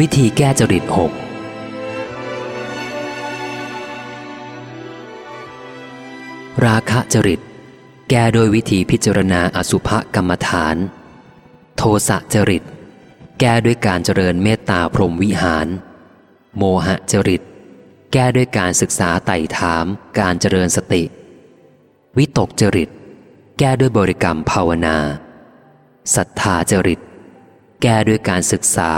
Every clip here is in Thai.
วิธีแก้จริตหกราคะจริต แก้โดยวิธีพิจารณาอสุภกรรมฐาน โทสะจริต แก้ด้วยการเจริญเมตตาพรหมวิหาร โมหะจริต แก้ด้วยการศึกษาไต่ถาม การเจริญสติ วิตกจริต แก้ด้วยบริกรรมภาวนาศรัทธาจริต แก้ด้วยการศึกษา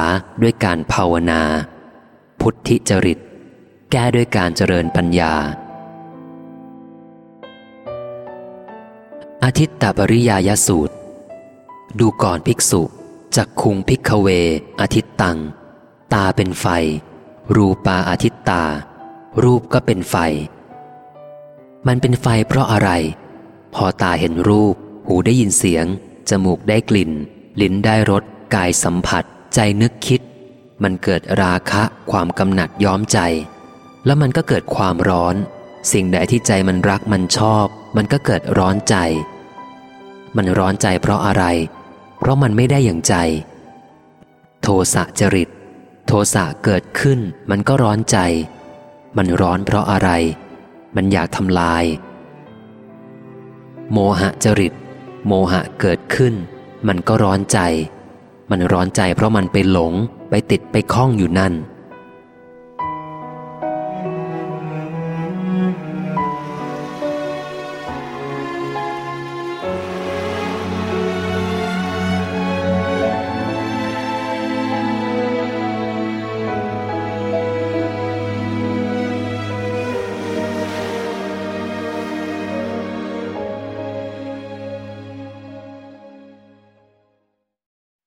ด้วยการภาวนา พุทธิจริต แก้ด้วยการเจริญปัญญา อาทิตตปริยายสูตร ดูก่อนภิกษุจักคุงพิกเว อาทิตตัง ตาเป็นไฟ รูปาอาทิตตา รูปก็เป็นไฟ มันเป็นไฟเพราะอะไร พอตาเห็นรูป หูได้ยินเสียง จมูกได้กลิ่น ลิ้นได้รส กายสัมผัสใจนึกคิด มันเกิดราคะความกำหนัดย้อมใจ แล้วมันก็เกิดความร้อน สิ่งใดที่ใจมันรักมันชอบ มันก็เกิดร้อนใจ มันร้อนใจเพราะอะไร เพราะมันไม่ได้อย่างใจ โทสะจริต โทสะเกิดขึ้น มันก็ร้อนใจ มันร้อนเพราะอะไร มันอยากทำลาย โมหะจริต โมหะเกิดขึ้น มันก็ร้อนใจ มันร้อนใจเพราะมันไปหลง ไปติดไปคล้องอยู่นั่น